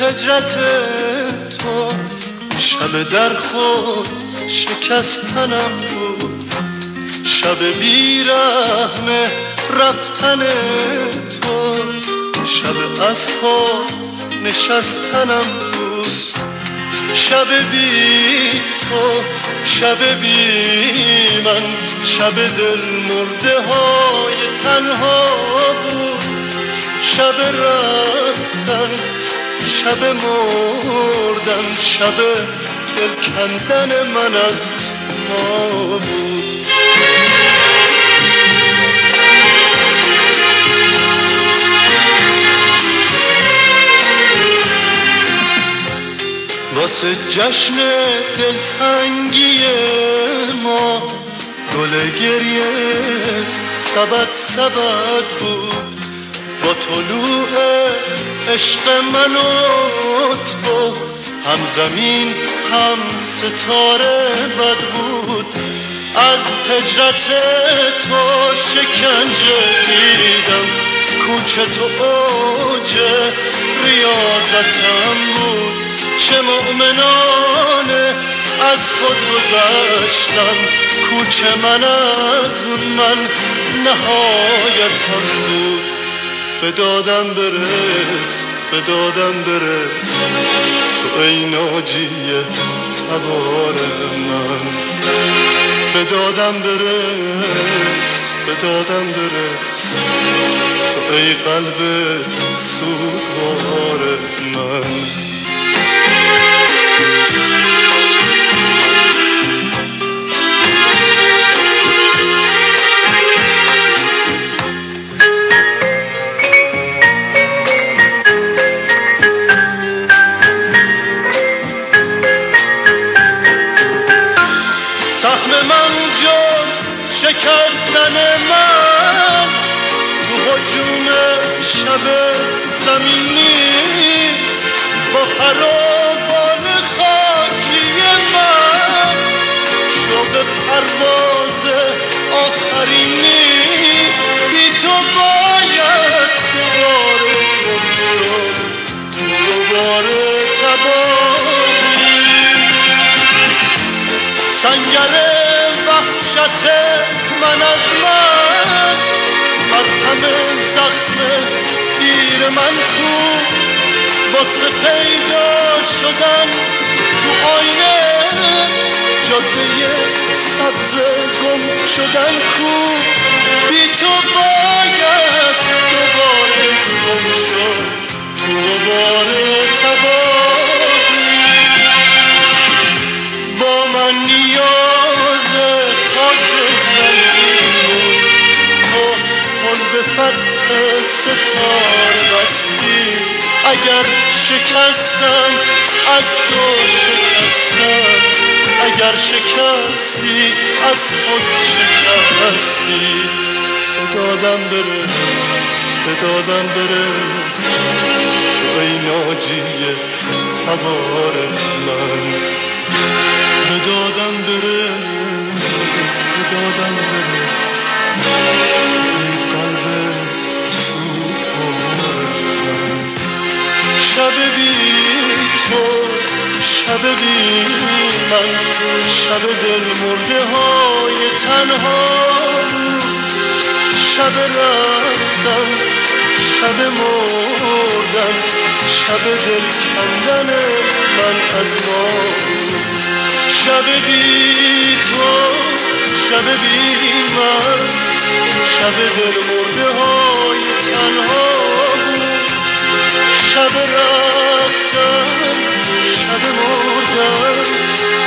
هجرت تو شب در خود شکستنم بود. شب بیرحم رفتن تو شب از خود نشستنم بود. شب بی تو شب بی من شب دل مرده های تنها بود. شب رفتن شب مردن شب دل کندن من از ما بود. واسه جشن دلتنگی ما گل گریه سبد سبد بود. با طلوع عشق من و تو هم زمین هم ستاره بد بود. از هجرت تو شکنجه دیدم کوچه تو اوج ریاضتم بود. چه مؤمنانه از خود گذشتم کوچه من از من نهایتم بود. به دادم برس به دادم برس تو ای ناجی تبار من به دادم برس به دادم برس تو ای قلب سوگوار من شکستن من تو هجوم شب زمین نیست. با پر و بال خاکی من شوق پرواز من کو واسه پیدا شدن تو آینه جاده سبز گم شدن کو بی تو باید دوباره گم شد. تو دوباره اگر شکستم از تو شکستم. اگر شکستی از خود شکستی. به دادم برس به دادم برس تو ای ناجی تبار من. به دادم برس به دادم برس شب بی تو شب بی من. شب دل مرده های تنها بود. شب رفتن شب مردن شب دل کندن من از ما شب بی تو شب بی من. شب دل مرده های تنها شب رفتن شب مردن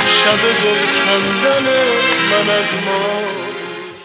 شب دل کندن من از ما.